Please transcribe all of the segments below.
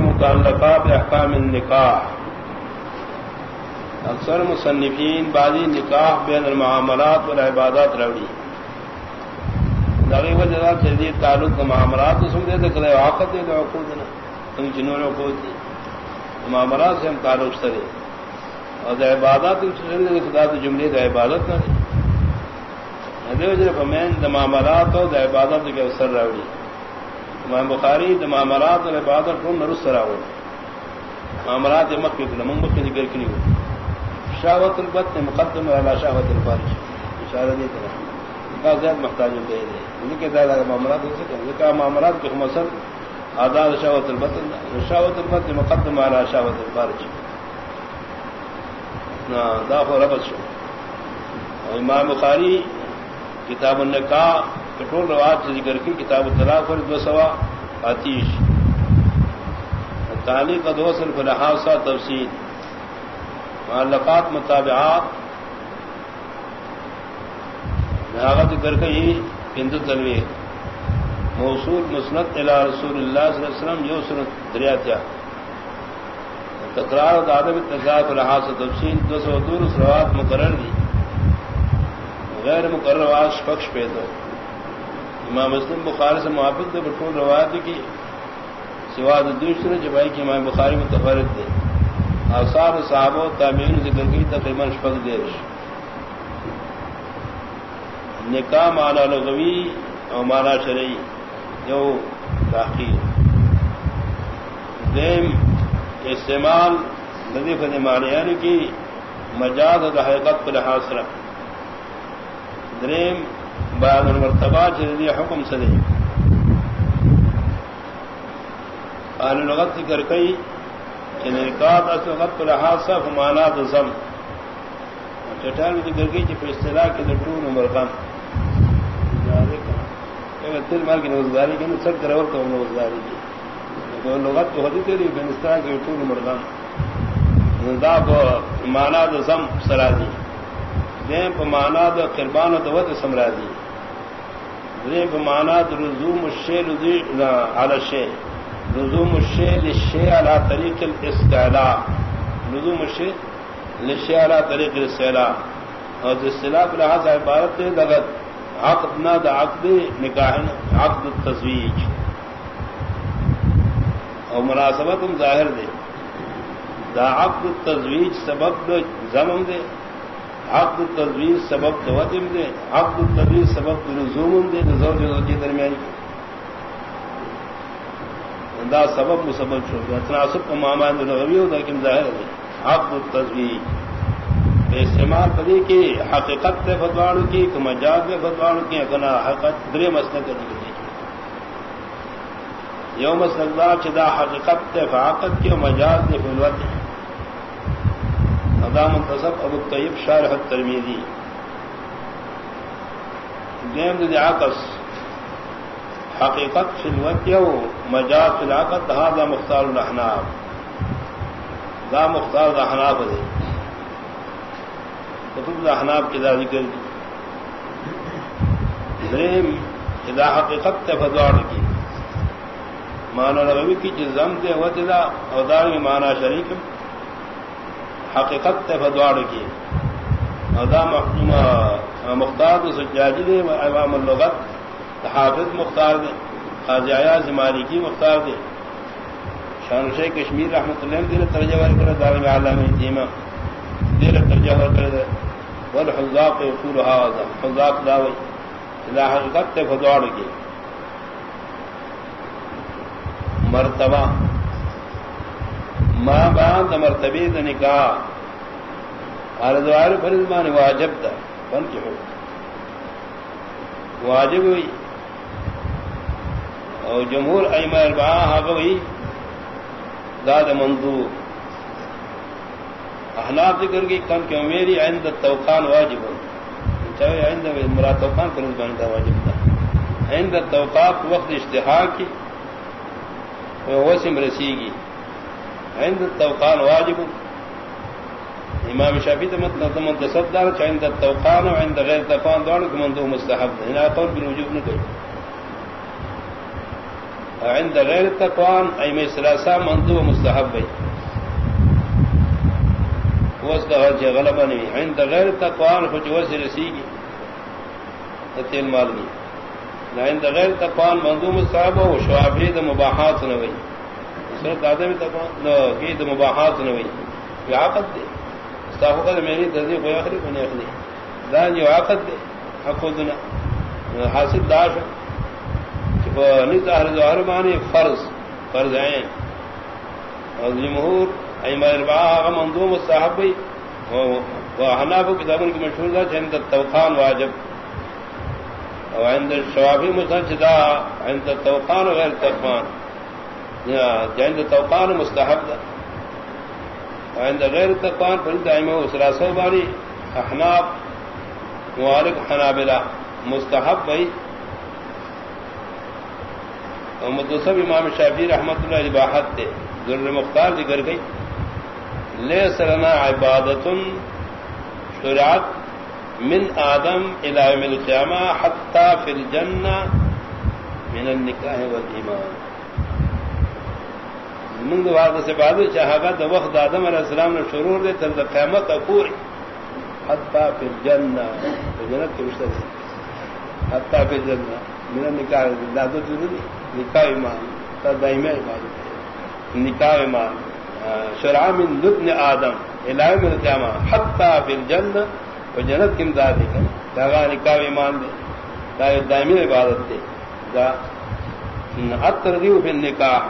متعلقات احکام النکاح۔ اکثر مصنفین بازی نکاح بین المعاملات اور عبادات روڑی۔ دغی وجہ سے تعلق معاملات تو سمجھے تو کرے واقع دے دو عقود نا۔ تم جنہوں نے عقود دی۔ معاملات سے ہم تعلق سرے اور عبادات خدا تو جملے تو عبادت نہ دی مین دمامرات ہو دا عبادت کے اوسر راوڑی امام بخاری دمامرات اور عبادت کو نرس راوڑ معاملات مکی مکھ ممبک مکھ ذکر کی ہو شاوت البت نے مقدم والا شاوت البارش۔ اشارہ نہیں کرا زیادہ محتاج دے دے۔ ان کے زیادہ معاملات ہو سکے۔ کہا معاملات کے مسل آزاد شاوت البت شاوت البت مقدم والا شاوت البارش۔ داخل ربت شو۔ امام بخاری کتاب النکاح کٹول رواج سے ذکر کی، کتاب الطلاق پر دو سوا آتیش۔ تعلیق کا دو صرف لحاظہ تفصیل۔ معلقات مطابعات لہاغت ذکر کی ہندو تنویر۔ موصول مسنت الى رسول اللہ صلی اللہ علیہ وسلم جو سنت دریا دریاتیا تکرار دادب تکرار لحاظ تفصیل، دو سو دور سروات مقرر دی غیر مقرر آج پکش پہ دو امام مسلم بخاری سے محبت دے بٹول روایت کی سوا دوسرے جبائی کی امام بخاری متفرد دے۔ آثار صحابہ تعمیر ذکر کی تقریباً شفق دے رش نکاح مانا لغوی اور مانا شرعی جو تاخیر دیم، استعمال ندی فن ماریان کی مجاز اور حقیقت پر لحاظ رکھ۔ دریم بعد المرتبہ جدی حکم سدے اہل لغت ذکر کئی کہ نکات اصل وقت پر حادثہ فمانا زم چٹان ذکر کی کہ اصطلاح کے لٹون عمر غم. تل مال کی نوزگاری کی سب کرور تو نوزگاری کی. لغت تو ہوتی تھی لیکن اس طرح کے لٹون عمر غم. دا مانا زم سرازی دیم پمانا د قربان و دوت سمراجی دیم پمانا د رزوم الشیل على الشیل رزوم الشیل للشیل على طریق الاستعلاء رزوم الشیل للشیل على طریق الاستعلاء اور اصطلاح لحاظ عبارت دے لگت عقد نہ دا عقد نکاح، عقد التزویج. اور مناسبت ظاہر دے. دا عقد التزویج سبب زمم دے. عقد التدویز سبب توتم دے، عقد التدویز سبب لزوم دے زوج زوجی درمیان دا سبب مسبب چھوڑ گیا تناسب کا معاملہ لغوی ہو لیکن ظاہر ہے عقد التدویز استعمال پدی کی حقیقت سے فتواڑ کی کہ مجاز میں فتواڑ کی اکنا حقیقت درے مسئلہ کرنے کے لیے۔ یوم مسئلہ چدا حقیقت سے فعاقت کی مجاز نے فلوت ہے ادا منتصب ابو طیب شارح ترمیدی گیم دعاقس حقیقت فلوت یو مجاز فلاقت ہاں دا مختار الحناب دا مختار الحناب دے کتب دا حناب کی دا ذکر دی. دریم ادا حقیقت تے فدوار کی. مانا نبوی کی جزم دے وطدا اور دار میں مانا شریکم حقیقت تے فدواڑ کی ادا مختار سجاجی دے امام اللغت حافظ مختار دے قاضی ایاز مالکی مختار دے شان شیخ کشمیر رحمت اللہ دے ترجمہ کر دار میں عالم دیما دے ترجمہ کر دے ول اصول هذا، حذاق داوی اذا حقیقت تے فدواڑ کی مرتبہ ماں باندھ مرتبی دا نکاح. اردوار فرزمان واجب تھا بن کے ہو. واجب ہوئی. اور جمہور ایما اربا حق ہوئی. داد مندور احناف ذکر کی کم کیوں میری آئند توقان واجب ہو چاہے آئند مرا توقان فرزمان تھا واجب تھا آئند توقاف وقت اشتہار کی وسم رسی گی عند التوقان واجب. امام شافی تو مطلب منتصب دار عند التوقان وعند غیر التوقان دار کو مندوب مستحب ہے نہ قول بالوجوب نہ کوئی عند غیر تقوان ایم سلاسا مندو مستحب بی اس کا بھائی غلبہ نہیں. عند غیر تقوان کچھ ویسے رسی گی تیل مال نہیں. عند غیر تقوان مندو مستحب ہو شوابی مباحات نہ ہوئی. صورت آدمی تقوان کی د مباحات نہ ہوئی۔ عقد دے۔ استافہ میری تصدیق کوئی آخری کو نہیں اخلی دان جو عقد دے۔ حق حاصل داش ظاہر مانی فرض فرض ہیں اور جمہور مندوم صاحب حناب کتابوں کی مشہور تھا چند توخان واجب۔ شوافی مسجدہ عند توخان غیر طوفان جند توقان مستحب دا. عند غیر طوفان پر دائم اسراسو بانی احناب موالک حنابلہ، مستحب بھائی. متصب امام شافی رحمت اللہ عباحت دے ضرور مختار ذکر گئی. لے سرنا عبادت شرعت من آدم الى من القیامہ حتی فی الجنہ من النکاح والایمان. منگ وعدہ سے بعد چاہا دا وقت آدم علیہ السلام نے شروع دے تر دا قیامت پوری حتی فی الجنہ جنت کے مشتر حتی فی الجنہ من النکاح والایمان نکاح ایمان. دائم عبادت نکاح ایمان. شرع من لبن آدم. الہی من قیامہ حتی فی الجنہ و جنت کم دا دیکھا داغا نکاح ایمان دے دا دائمی عبادت دے دا اتردیو فی النکاح.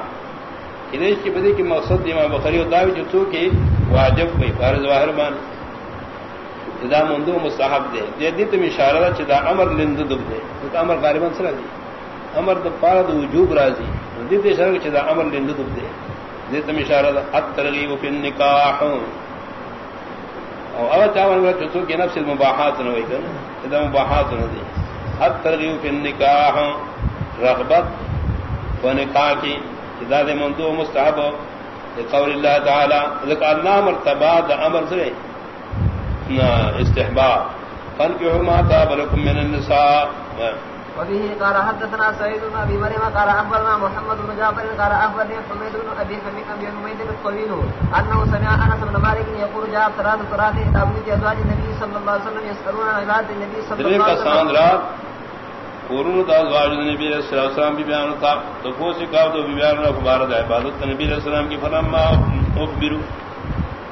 ادیش کی بدی کی مقصد امام بخری و داوی جو کی واجب بھئی فارض واہر مان دا مندو مستحب دے۔ دے دی تم اشارہ دا چدا امر لند دب دے۔ تو امر غالباً سرا دی۔ امر د پارا د وجوب راضی دې دې سره چې دا امر لیند دې دې دې تم اشاره ده الترغیب فی النکاح۔ او او تا ونه چې څو کې نفس المباحات نه وای کنه دا مباحات نه دي الترغیب فی النکاح، رغبت و نکاح کی۔ دا دې منذ مستحب قول الله تعالی ذکر الله مرتبہ د امر سره استحباب. فانكحوا ما طاب لكم من النساء. وبه قال حدثنا سعيد بن ابي مريم قال اخبرنا محمد بن جعفر قال اخبرني حميد بن ابي حميد ابي حميد الطويل انه سمع انس بن مالك يقول جاء ثلاث ثلاث تابوت ازواج النبي صلى الله عليه وسلم يسالون عن عباد النبي صلى الله عليه وسلم قرون دا ازواج نبی صلی اللہ علیہ وسلم بھی بیان تھا تو کو سے کہا تو بیان نہ خبر ہے عبادت نبی علیہ السلام کی فرما اخبروا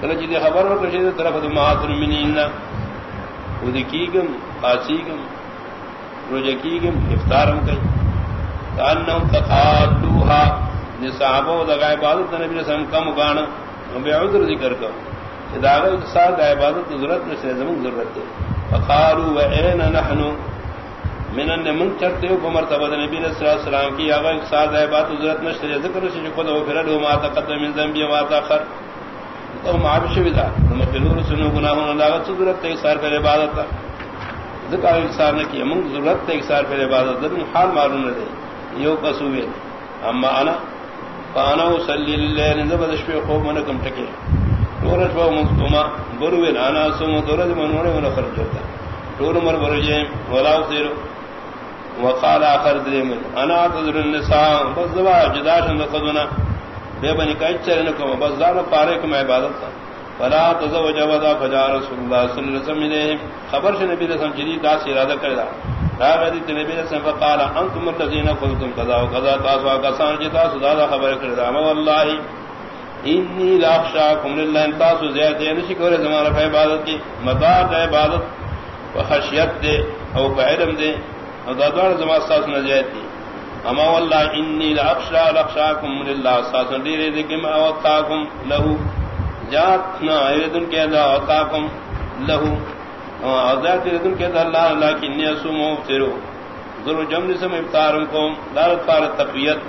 کله چې خبر ورکړي طرف د ماحت المنین ودی کیګم قاسیګم روزہ کی گم افطارم کئی۔ کانہم تقادوها نصابو دا عبادت نبی رسم کم گانا بے عذر ذکر کرو کہ داغا اقصاد عبادت ضرورت نشتے زمان ضرورت دے۔ فقالو و این نحن من ان من چرتے ہو بمرتبہ نبی صلی اللہ علیہ وسلم کی، آغا اقصاد عبادت ضرورت نشتے ذکر نشتے خود و فرد و ما تقدم من ذنبی و ما تاخر تو معابش ودا نمقلور سنو گناہون اللہ ضرورت تے اقصار پر عبادت تھا ذکر اکثار نہ کیا، منگ ضرورت ہے اکثار پھر عبادت دن حال معلوم نہ دے. یو قصوبے اما انا فانا وصلی للہ، نزب دشپی خوب من کم ٹکے. دورت با مستوما بروین انا سوم دورت منونے من خرج ہوتا. دور مر برجے ولا سیر وقال اخر دریم انا تذر النساء، بس دوا جدا شند قدنا بے بنی کا اچھا چرن کو، بس زار پارے کو عبادت تھا۔ فلا تزوج ودا فجاء رسول الله صلى الله عليه وسلم خبر سے نبی رسول جدید دا سے ارادہ کردا دا۔ غدی نبی رسول فقال، انتم الذين قلتم كذا وكذا تاسوا کسان جتا سدا خبر کردا ما والله انی لاخشاکم لله انت سو زیادہ نہیں شکر زمانہ عبادت کی۔ متا عبادت، و خشیت دے، او علم دے۔ او دا دوار زمان ساس نجات دی. اما والله انی لاخشا لاخشاکم لله اساس دی دے کہ ما وتاکم له جات نہ ایدن کے دا عطاکم لہو. عذاب ایدن کے دا اللہ لیکن یسمو ترو ذرو جمع سم افطارم کو دار فار تقویت.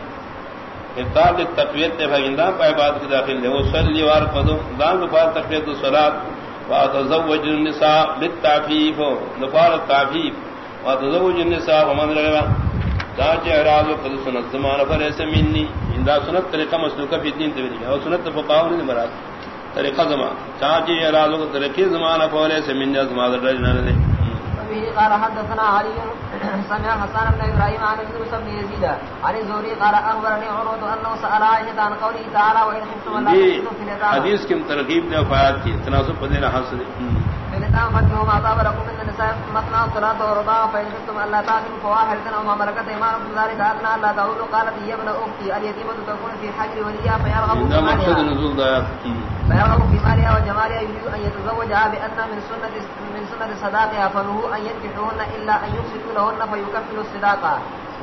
افطار دی تقویت تے بھگندا پے بعد کے داخل ہے وہ صلی وار قدو دان فار تقویت الصلاۃ واتزوج النساء بالتعفیف. نفار التعفیف واتزوج النساء ومن دا چہرہ قد سنت زمانہ پر ایسے منی اندا سنت طریقہ مسلوکہ فی دین تے اور سنت فقاہ نے مراد طریقہ زمان. در قال حدثنا علي سمع حسان بن ابراهيم عن ابن بن يزيد عن الزهري قال اخبرني عروه انه سال عائشه عن قوله تعالى وان خفتم اليتامى حدیث کی ترغیب نے کی. تناسب حاصل اليتامى فانكحوا ما طاب لكم من النساء مثنى وثلاث ورباع فان خفتم الا تعدلوا فواحدة او ما ملكت ايمانكم ذلك ادنى الا تعودوا قالت هي ابن اختي اليتيمة تكون في حجر وليها فيرغب في مالها. فيرغب في مالها وجمالها يريد ان يتزوجها بان من سنه من سنه صداقها فنهوا ان ينكحوهن الا ان يفسدوا لهن فيكفلوا الصداقه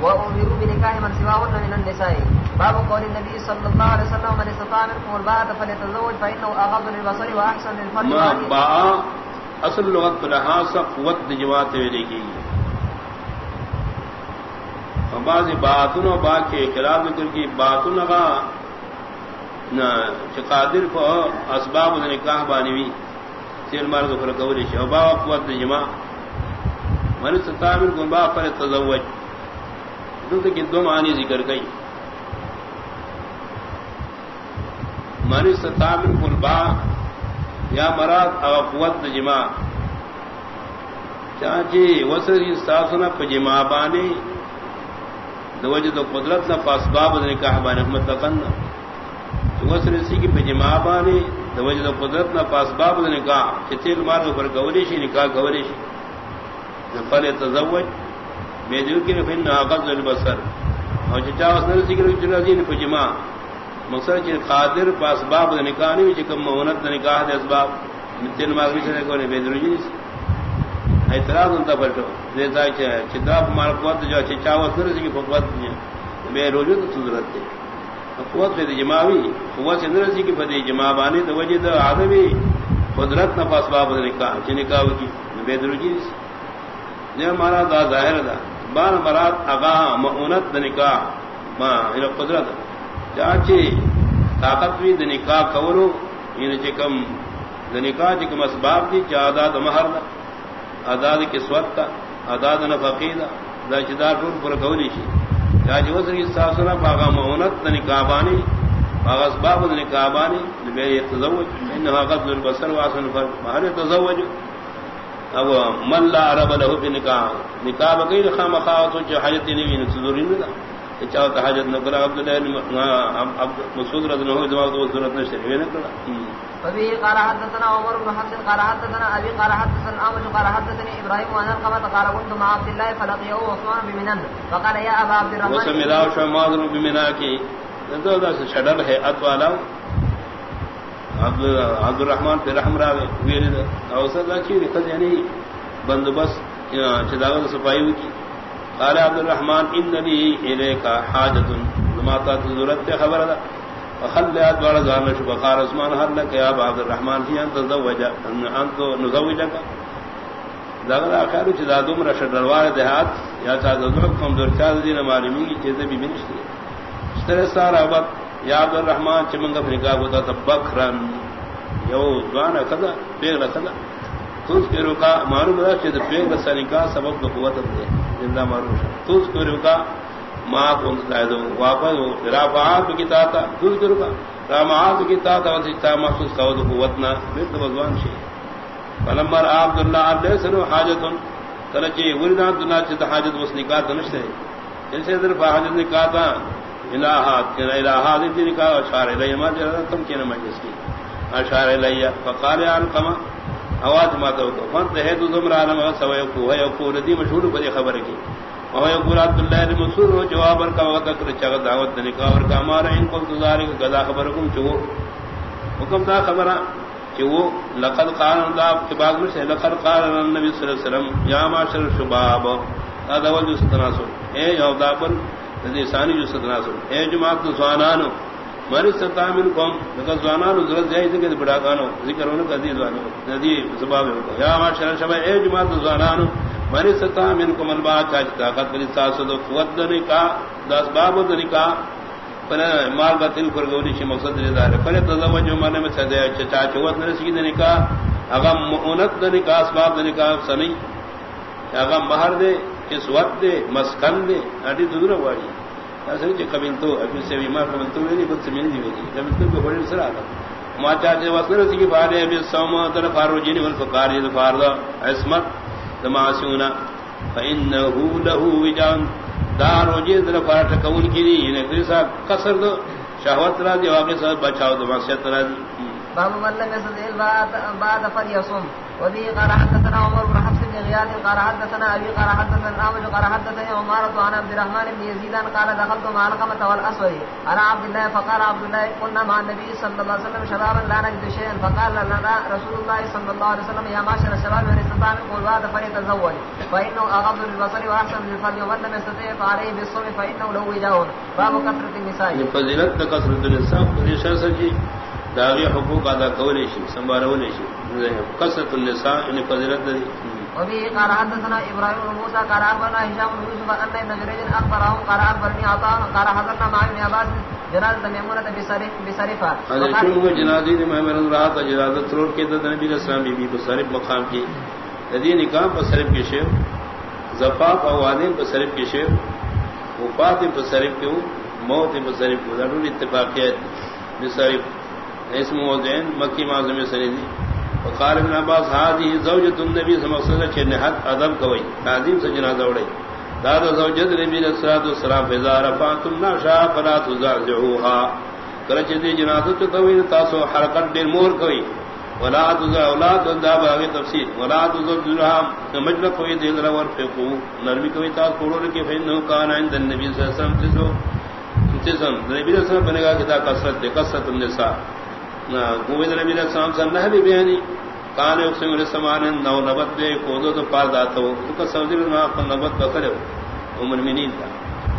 وامروا بنكاح من سواهن من النساء. باب قول النبي صلى الله عليه وسلم من استطاع منكم الباءة فليتزوج فانه اغض للبصر واحسن للفرج. ما وأن- با اصل لغت پر لحاظ قوت جوات ویلے کی بعض باتن و با کے خلاف ذکر کی باتن کا نہ قادر کو اسباب نکاح بانوی سیل مار کو فرق اولی قوت جما من ستامن کو با پر تزوج۔ دلت کی دو معنی ذکر گئی من ستامن کو با یا مراد او قوت جما. چاچی وسری ساسنا پجما بانے دوجہ تو قدرت نہ پاسباب نکاح بانے احمد تقن وسر سی کی پجما بانے دوجہ تو قدرت نہ پاسباب نے نکاح. چتیل مار پر گوری شی نکاح گوری شی فل تزوج میدو کی فن عقد البصر. اور چچا وسر سی کی چلا پجما مقصد چ قادر پاسباب نکاح نہیں چکم مونت نکاح دے اسباب۔ تین مار بھی چلے کو بے دروجی اعتراض انتا پلٹو۔ دیتا ہے چدا مار قوت جو چچا وسر سی کی قوت بے روجو تو ضرورت ہے قوت فی جماوی قوت اندر سی کی فدی جما بانی تو وجہ تو آدمی قدرت نہ پاسباب نکاح چ نکاح کی بے دروجی یہ ہمارا دا ظاہر دا۔ بار مراد اگا مؤنت نکاح، ما الى قدرت۔ چاچی طاقت بھی دنکاح کورو یعنی چکم دنکاح چکم اسباب دی چا آداد مہر دا آداد کسوت دا آداد نفقی دا دا چدار رول پر کولی شی۔ چاچی وزر کی ساسنا باغا مؤنت دنکاح بانی باغا اسباب دنکاح بانی بے یتزوج انہا قبض البصر واسن فرق مہر یتزوج اب من لا عرب له بنکاح، نکاح بغیر خام خاوت جو حاجت نہیں وین صدوری نہ چاہو تو حاجت نہ کرا عبد اللہ عبد مسعود رضی اللہ عنہ جواب تو ضرورت نہ شریف نہ کرا وبه قال حدثنا عمر بن حفص قال حدثنا ابي قال حدثنا الاعمش قال حدثني ابراهيم وان القمه قال كنت مع عبد الله فلقيه عثمان بمنن فقال يا ابا عبد الرحمن وسم الله شماذ بمنا کی۔ تو دا شڈر ہے اتوالا عبد عبد الرحمن پہ رحم راوے ویل اچھی رکھت یعنی بندوبست چداوت صفائی کی قال عبد الرحمن ان لي اليك حاجه لما ضرورت خبر دا وخل ادوار زان شو بقار عثمان هل لك يا عبد الرحمن في ان تزوج ان انت نزوجك دغلا خیر چې دا دومره شډروار دهات یا چا د زړه کوم در چا دین معلومی کی چیزیں بھی بنشتي ستر سارا وقت، یا عبد الرحمن چې موږ افریقا کو ته بکرن یو ځوان کدا پیغله کدا توس کے رکا، معلوم ہے کہ پیغله سنی کا سبب قوت ہے زندہ معلوم ہے۔ توس کے رکا؟ ما کو دایدو واپس رافعات کی تا تا توس کے رکا رامعات کی تا تا وستا محسوس کا قوت نہ بیت بزوان شي فلمر عبد الله علیہ سنو حاجت تلچی ولنا دنا چ حاجت وس نکاح تنشتے جیسے در حاجت نکاح تھا۔ الہات کہ الہات دی نکاح اشار الیہ ما جرا تم کین مجلس کی؟ اشار الیہ فقال عن کما اواز ما تو فن ہے تو زمرا نہ سو کو. ہے کو ردی مشہور بڑی خبر کی اور یقول عبد الله بن مسعود جواب کا وقت کر چا دعوت نے نکاح اور کا ہمارا ان کو گزارے گدا خبرکم چو حکم دا خبرہ کہ وہ لقد قال اللہ کے بعد میں سے لقد قال النبی صلی اللہ علیہ وسلم، یا معاشر الشباب هذا وجه ستناسل اے یودا پر ذی ثانی جو ستناسل اے جماعت زوانانو مر ستامن قوم لقد زوانانو ضرورت جائے کہ بڑا گانو ذکر ہونے کا دی زوانو ندی سبب یا معاشر الشباب، اے جماعت زوانانو مر ستامن قوم البا کا طاقت بلی ساسد قوت نکاح دس باب نکاح مال باطل پر گوری شی مقصد دے دار پر تزوج مانے میں سدے چچا چوت نہ سی دے نکاح اغم مؤنت دے نکاح، اسباب دے نکاح سنی اغم باہر دے اس وقت دے مسکن دے اڈی دور واڑی اصل چ قبل تو ابھی سے بیمار قبل تو نہیں بس میں نہیں ہوئی قبل تو بڑے سرا تھا ما چاہتے وصل سی کی بارے ابھی سوما در فارو جن ول یہ فاردا عصمت دماسونا فإنه له وجان دار وجه در فارٹ کون کی دی نے کوئی صاحب قصر دو شہوت را دی واقع سے بچاؤ دو معصیت را دی باب من لم يستطع بعد فليصوم وبه قال حدثنا عمر بن بن غياث قال حدثنا ابي قال حدثنا الامج قال حدثني عمارة عن عبد الرحمن بن يزيد قال دخلت مع القمة والاسود على عبد الله فقال عبد الله قلنا مع النبي صلى الله عليه وسلم شرابا لا نجد شيئا فقال لنا رسول الله صلى الله عليه وسلم يا معشر الشباب من استطاع منكم البعد فليتزوج فانه اغض للبصر واحسن للفرج ومن لم يستطع فعليه بالصوم فانه له وجاء باب كثرة النساء. فضیلت کثرت النساء پریشا سجی داغی حقوق ادا کولی شي سنبالولی شي. قصت النساء ان فضیلت دی وبه قال حدثنا ابراهيم بن موسى قال اخبرنا هشام بن يوسف ان ابن جريج اخبرهم قال اخبرني عطاء قال حضرنا مع ابن عباس جنازة ميمونة بصرفة رات کے نبی بی بی بصرف مقام کی۔ ندی بصرف کے شیخ زفاف اوادین بصرف کے شیخ وفات بصرف موت بصرف کو ضرور اتفاقیت بصرف اسم موزین مکی معظم وقال ابن عباس، هذه زوجة النبي صلى الله عليه وسلم کہ نہت ادب کوئی، تعظیم سے جنازہ اڑے دادا زوجت نبی علیہ الصلوۃ والسلام فذا رفعتم ناشا فلا تزعزعوها کرچ دی جنازہ تو کوئی تاسو حرکت دیر مور کوئی ولا تزع اولاد دا باغی تفسیر ولا تزعزعوها مجل کوئی دل اور فقو نرمی کوئی تاس کوڑوں کے فینو کان عند النبي صلی اللہ علیہ وسلم۔ تسو تسو نبی علیہ السلام بنے گا کہ دا کثرت دے کثرت النساء۔ گوبند نبی علیہ السلام سے نہ بھی بیانی۔ کان اقسم علیہ السلام نو نبت دے کودو تو پار داتا ہو تو کا سوزیر نو اپن نبت بکرے ہو۔ عمر منین تا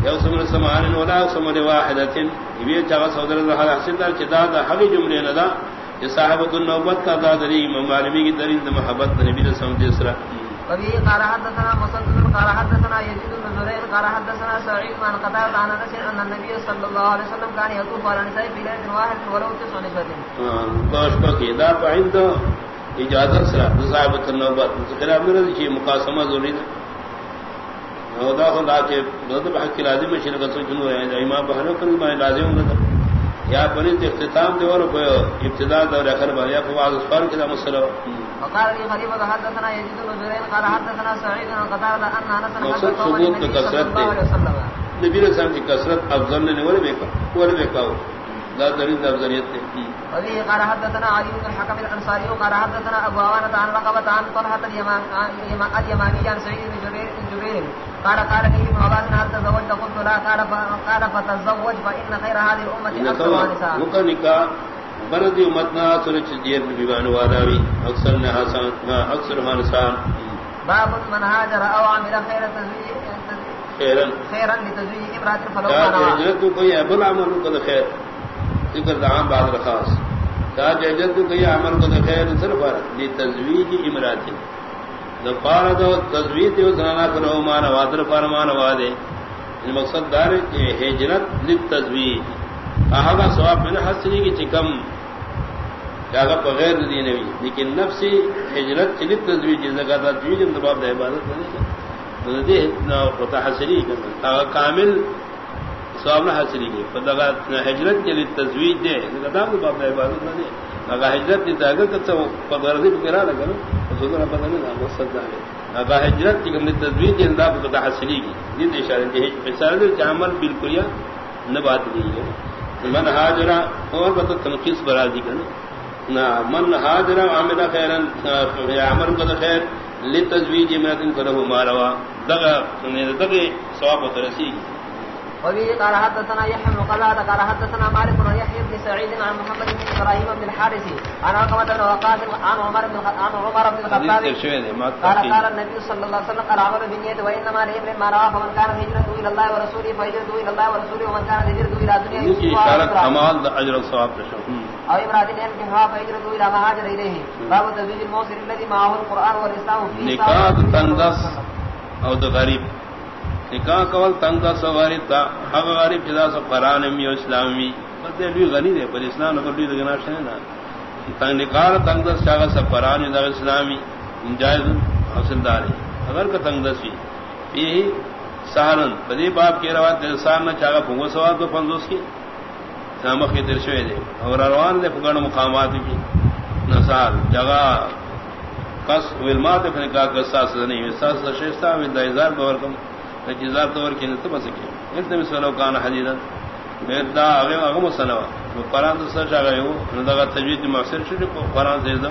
یا اقسم علیہ السلام ولا اقسم علیہ واحدتن۔ یہ چاہا سوزیر اللہ حسن دار چدا دا حقی جملے ندا یہ صاحبت النوبت کا دا دری ممالمی کی دلیل دا محبت نبی علیہ السلام دیسرا وبه قال حدثنا مسدد قال حدثنا يزيد بن قال حدثنا سعيد عن قتادة عن انس ان النبي صلى الله عليه وسلم كان يطوف على نساء في ليله واحد ولو تسع نسوة. باش بقي دا عند اجازت سرا صاحب النوبت. خلاف مرض کی مقاسمہ ضروری ہے ودا خدا کے دو بحق لازم شرکت جنو ہے امام بہنو کر میں لازم نہ یا بنی اختتام دے اور ابتداء دور اخر با یا فواز فرق کا مسئلہ وقال لي خليفة حدثنا يزيد بن زرير قال حدثنا سعيد بن قتادة ان انس مقصد ثبوت کثرت نبی علیہ السلام کی کثرت افضل نے ولے بیکا ولے بیکا لا دلیل افضلیت نے وبه قال حدثنا علي بن الحكم الانصاري قال حدثنا ابو عوانة عن رقبة عن طلحة اليماني عن سعيد بن جبير جبير قال قال لي ابن عباس هل تزوجت؟ قلت لا. قال قال فتزوج فان خير هذه الامة اكثر النساء نکاح بردی امتنا سرچ دیر بیوان والاوی اکثر نے حسان اکثر حسان باب من هاجر او عمل خير تزويج خیرا خيرا لتزويج امرأة فلو كان ہجرت کو کوئی ابل عمل کو خیر۔ ذکر دعام بعد خاص۔ تاج ہجرت کو کوئی عمل کو خیر صرف لتزویج امراتی۔ نفار دو تزویج دیو زنانا کرو مانا وادر فرمان وادے مقصد دار کہ ہجرت لتزویج۔ احدا ثواب میں حاصل کی چکم۔ کیا بغیر دینوی لیکن نفسی ہجرت چلی تزویج زکات تزویج اندباب دے عبادت نہیں دے نہ ہوتا حاصلی کامل ثواب نہ حاصلی کی فدغا ہجرت چلی تزویج دے زکات اندباب دے عبادت نہیں اگر ہجرت دی تاگر کتا فغیر دی فکرہ لگا حضور رب اللہ نے اگر ہجرت کی کم تزویج دے انداب حاصلی کی۔ دید اشارہ اشارہ عمل بالکل یا نبات دی ہے۔ من حاجرا اور بتا تنقیص برازی کا من حاجرا عامل خیرا عمر کو خیر لتزویج امرات فله ما روا. دغه دغه ثواب ترسی وبه قال حدثنا يحيى بن قلاد قال حدثنا مالك بن يحيى بن سعيد عن محمد بن ابراهيم بن الحارث عن عقبة بن وقاص عن عمر بن عن عمر بن الخطاب. قال قال النبي صلى الله عليه وسلم العمل بالنية وانما لامرئ ما رواه فمن كان هجرته الى الله ورسوله فهجرته الى الله ورسوله ومن كان هجرته الى دنيا اشارت کمال اجر الثواب او ينكحها فهجرته الى ما هاجر اليه باب تزويج الموسر الذي معه فيه نکاح تندس او د غریب. نکاح کول تنگ دا سواری تا حق غریب جدا سو قرآن امی و اسلامی بس دے لوی غنی دے پر اسلام نکر لوی دگنا شنے نا تنگ نکاح تنگ دا چاگا قرآن اسلامی جائز حاصل دارے اگر کا یہی سہارن پدی باپ کی روایت دے چاگا پھنگو سواد دو پنزوس کی نامخ کی درشوے دے اور روان دے پھگڑ مقامات کی نسال جگہ کس ویلمات اپنے کا قصاص نہیں ساس شیشتا میں دائزار باور کم جزار طور کی نتب سکے انت میں سولو کان حدیدا دا اگے اگم سنوا قران سے سچا گئے ہو دا تجوید مؤثر شری کو قران سے دو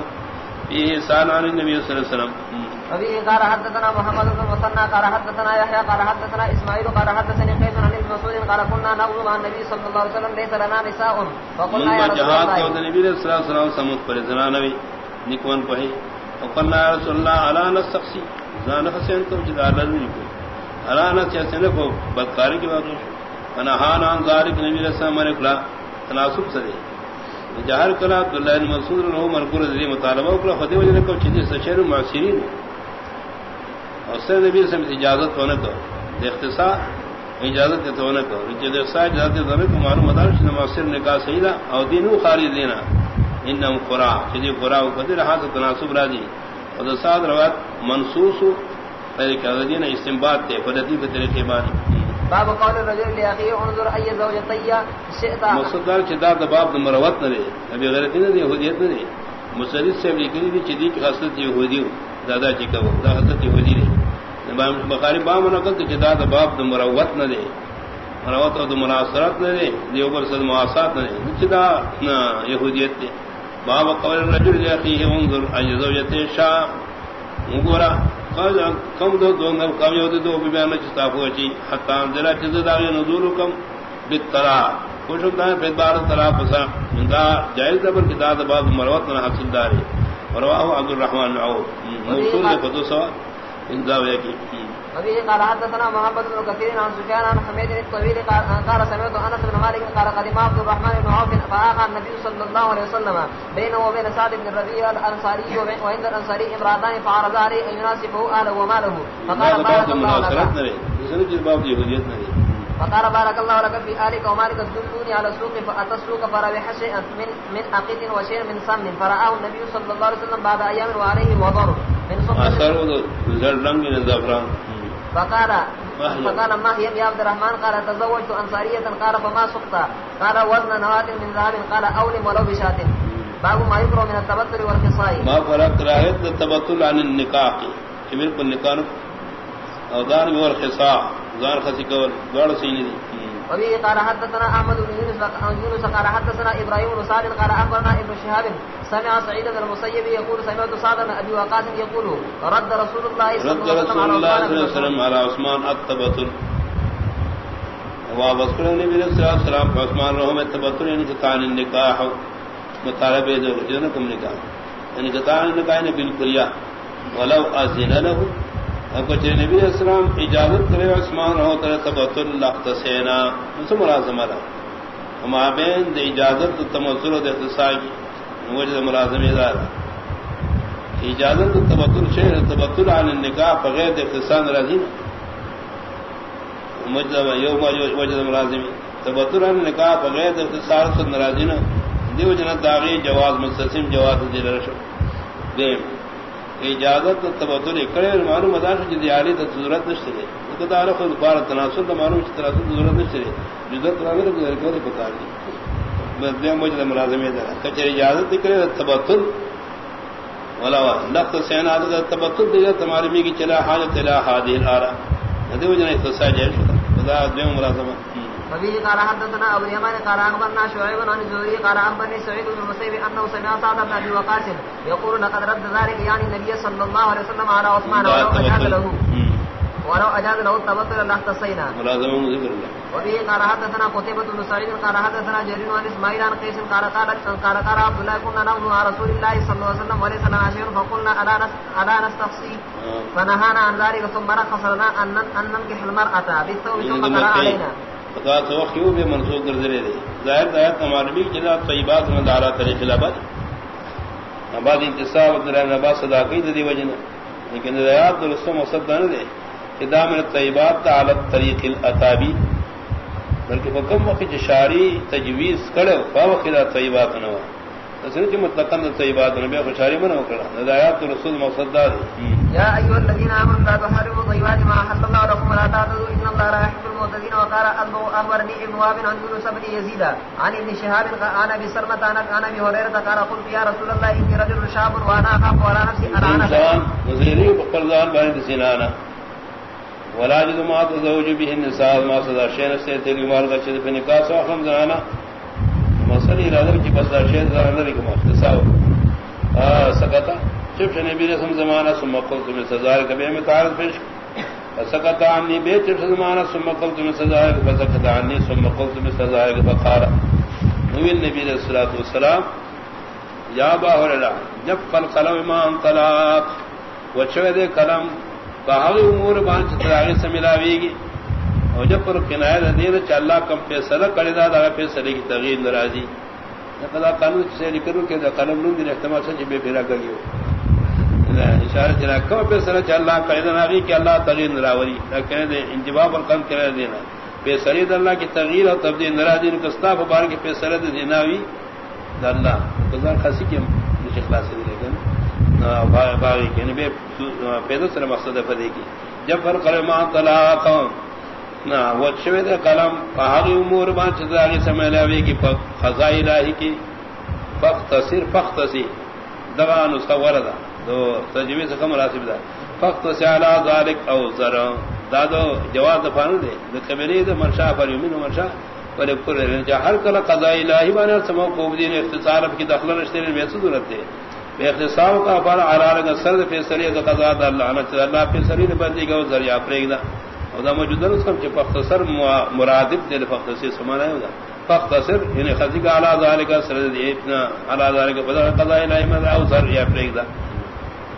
یہ سان علی نبی صلی اللہ علیہ وسلم. ابي قال حدثنا محمد بن مسنى قال حدثنا يحيى قال حدثنا اسماعيل قال حدثني قيس عن المسعود قال كنا نغزو مع النبي صلى الله عليه وسلم ليس لنا نساء. فقلنا يا رسول الله. جهاد النبي صلى الله عليه وسلم سمت پر زنا نبی نکون پہی وقلنا يا رسول الله على نستقصي زان حسین تو جدا لن کو على نستقصي کو بدکاری کی بات انا ہان ان ذالک نبی صلی اللہ علیہ وسلم نے کلا تناسب سے جہر کلا عبداللہ بن مسعود نے عمر کو رضی مطالبہ کلا خدی وجہ کو چیز سچر معاصرین۔ اور سے نبی سے اجازت ہونے کو اختصار اجازت تو ہونے کو جب اجازت ہونے کو معلوم مدار معاصر نے کہا صحیح تھا اور دینو خارج دینا انہم قرا چیز قرا قدر حاصل تناسب راضی۔ اور ساتھ روایت منصوص طریقہ دین استنباط تے فدتی کے طریقے بانی باب قول الرجل لاخيه انظر اي زوجتي شئت۔ مصدر چدا باب مروت نہ ابھی غلطی نہ یہودیت نہ مسدد سے لکھی دی چدی کی خاصیت یہودی دادا جی کا دا حضرت یہودی بخاری باب نہ کہ چدا باب مروت نہ دے مروت اور مناصرت نہ دے دیو پر صد مواسات نہ دے جدا چدا یہودیت دے باب قول الرجل لاخيه انظر اي زوجتي شاء مغورا کم دو دو نو کم یو دو بیان چتا پوچی حتا ذرا چز دا نزول کم بترا خوش ہوتا ہے پھر بار طرح پسا مندا جائز زبر کتاب باب مروت نہ حاصل داری رواه عبد الرحمن عوف موصول لفظ سوا ان دعوی کی ابي قال حدثنا محمد بن كثير عن سفيان عن حميد الطويل قال سمعت انس بن مالك قال قدم عبد الرحمن بن عوف فاقى النبي صلى الله عليه وسلم بينه وبين سعد بن الربيع الانصاري وعند الانصاري امراتان فعرض عليه ان يناسبه اهله وماله. فقال بارك الله لك فقال بارك الله لك في آلك ومالك تدلوني على السوق فأتى السوق فربح شيئا من من عقد وشيء من سمن فرآه النبي صلى الله عليه وسلم بعد أيام وعليه وضر. من سمن فقال فقال ما هي يا عبد الرحمن؟ قال تزوجت انصاريه قال فما سقط قال وزن نواه من ذهب. قال اولم ولو بشات باب ما يكره من التبتل والخصاء ما فرق رايت التبتل عن النكاح. كبير بالنكاح او دار والخصاء زار خسي كول دوڑ سيني وبه قال حدثنا احمد بن يونس يونس قال حدثنا ابراهيم بن سعد قال اخبرنا ابن شهاب سمع سعيد بن المسيب يقول سمعت سعد بن ابي وقاص يقول رد رسول الله صلى الله عليه وسلم على عثمان التبتل واپس کرنے نبی اللہ علیہ وسلم عثمان رحم التبتل یعنی کہ کان النکاح مطالبہ جو جن کم نکاح یعنی کہ کان النکاح نے بالکل یا ولو اذن له کچھ نبی اسلام اجازت کرے عثمان ہو کر تبتل لخت سینا اس ملازمہ رہا۔ ہم آبین دے اجازت تمثل دے اختصائی وجد ملازم ادار اجازت تبتل شہر تبتل عن النکاح بغیر دے اختصان راضی مجد یوم وجد ملازم تبتل عن النکاح بغیر دے اختصار سے ناراضی نہ۔ دیو جنت داغی جواز مستسم جواز دل رشو دیم۔ اجازت تبدل کڑے معلوم مدار سے جدی عالی تے ضرورت نشتے ہے تو تعارف بار تناسب معلوم چ تناسب ضرورت نشتے ہے جدت راغے تو ذکر کرے پتہ نہیں بس دے مجھے ملازم ہے کچھ اجازت کرے، تبدل۔ ولا نقط سین عادت تبدل دے تمہاری می کی چلا حاجت الى حاضر ارا ندی وجہ اختصاص جائز خدا دے ملازم وبه قال حدثنا ابو اليمان قال اخبرنا شعيب عن الزهري قال اخبرني سعيد بن المسيب انه سمع سعد بن ابي وقاص يقول لقد رد ذلك يعني النبي صلى الله عليه وسلم على عثمان ولو اجاز له. ولو اجاز له التبتل لاختصينا. وبه قال حدثنا قتيبة بن سعيد قال حدثنا جرير عن اسماعيل عن قيس قال قال قال قال عبد الله كنا نحن مع رسول الله صلى الله عليه وسلم وليس لنا شيء فقلنا الا الا نستقصي فنهانا عن ذلك ثم رخص لنا ان ان ننكح المرأة. بالثوب ثم قرأ علينا. خدا تو وقت بھی منسوخ کر دے رہے ظاہر دایات ہمارے بھی جنا طیبات میں دارا طریق خلافت آباد انتصاب عبد الرحمن صدا کی دی وجہ لیکن دایات درست مقصد نہ دے کہ دا من طیبات تعالی طریق الاتابی. بلکہ حکم وقت شاری تجویز کرے فاو خدا طیبات نہ ہوا اصل کہ مطلقاً طیبات نبی خوشاری منع کرا ہدایات رسول مقصد دا یا ایھا الذین آمنوا لا الطيبات ما حل الله لكم ولا تعتدوا. إن الله لا يحب المعتدين. وقال أخبرني ابن واب عن يونس بن يزيد عن ابن شهاب عن أبي سلمة عن أبي هريرة قال قلت يا رسول الله إني رجل شاب وأنا أخاف على نفسي. أنا انسان نظیری بقرزان بانی سنانا ولا جد ما تزوج به النساء ما صدا تیری مال کا چد پہ نکاح سو ہم زنانا مسئلہ ارادہ کی بس شین زنانا نہیں کہ مختصا سکتا چپ نبی رسم زمانہ ثم قلت من سزا کبھی میں تعارض پیش فسكت عني بيت زمانہ ثم قلت من سزا فسكت عني ثم قلت من سزا فقال، نبی النبی علیہ الصلوۃ والسلام، یا با ہرلا جب فل قلم ما انطلاق وچو دے قلم بہاوی امور بان چتراغی سے ملاویگی اور جب پر کنایہ دین چ اللہ کم فیصلہ کرے دا دا فیصلے کی تغییر ناراضی۔ نقضا قانون سے لکھو کہ قلم لوں دے احتمال سے جی بے پھرا گلیو اشارہ جنا کم فیصلہ چ اللہ کرے دا کہ اللہ تغییر نراوری کہنے دے انجواب اور کم کرے دینا فیصلے اللہ کی تغییر اور تبدیل ناراضی ان کستا بار کے فیصلہ دے دیناوی اللہ گزار خاصی کے مجھے خلاص دے لیکن باغی کے نبی پیدا سر مقصد فدے کی۔ جب فر قلم طلاق نہ وہ چوے دے قلم، پہاڑی امور ما چداگی سمے لاوی کی خزائی الہی کی۔ فختصر فختصی دغا نسخہ وردا دو تجویز سے کم راسب دا فختص علی ذالک او ذر دادو جواب دفانو دے دو قبلی دو مرشا پر یمین مرشا پر پر ہر کلا قضاء الہی بانے سمو کو دین اختصار کی دخل رشتے میں ضرورت ہے بے اختصار کا پر عرار کا سرد فیصلے کا قضاء دا اللہ عنہ اللہ فیصلے نے بندی کا ذریعہ پریگدا اور دا او دا موجود ہے سب کے فختصر مرادف دل فختصر سمانا ہے فختصر یعنی خزی کا اعلی ذالک سرد اتنا اعلی ذالک قضاء الہی میں او ذریعہ پریگدا